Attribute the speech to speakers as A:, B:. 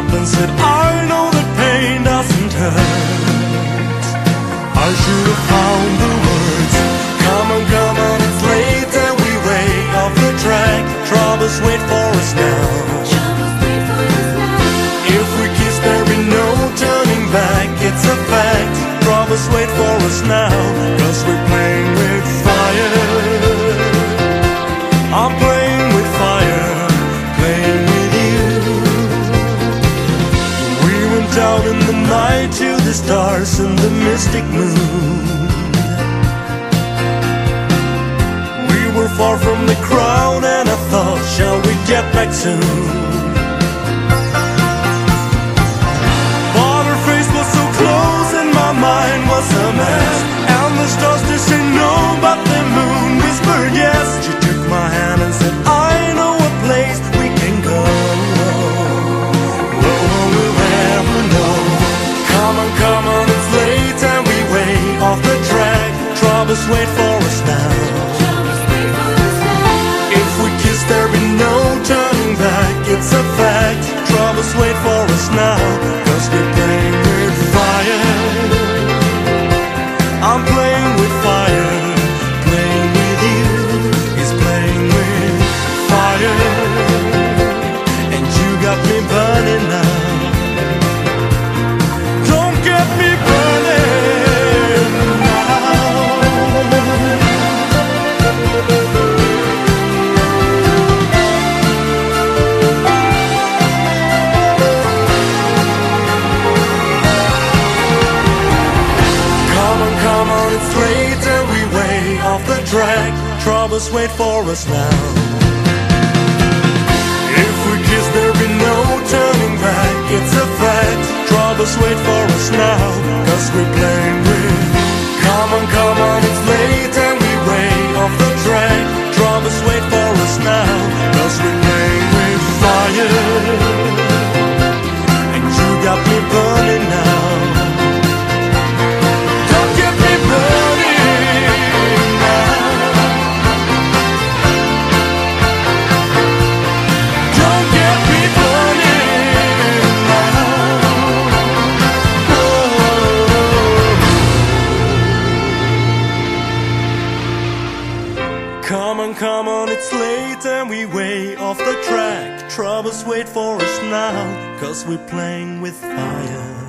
A: up and said, I know that pain doesn't hurt. I should have found the words. Come on, come on, it's late and we way off the track. Troubles wait for us now. If we kiss, there be no turning back. It's a fact. Troubles wait for us now. The stars and the mystic moon. We were far from the crowd, and I thought, shall we get back soon? Troubles wait for us now. If we kiss, there'll be no turning back. It's a fact. Troubles wait for us now. Cause we're playing with fire. I'm playing with fire. Playing with you is playing with fire. And you got me burning Troubles wait for us now. If we kiss, there'll be no turning back. It's a fact. Troubles wait for us now. Cause we're playing Come on, it's late and we way off the track. Troubles wait for us now, cause we're playing with fire.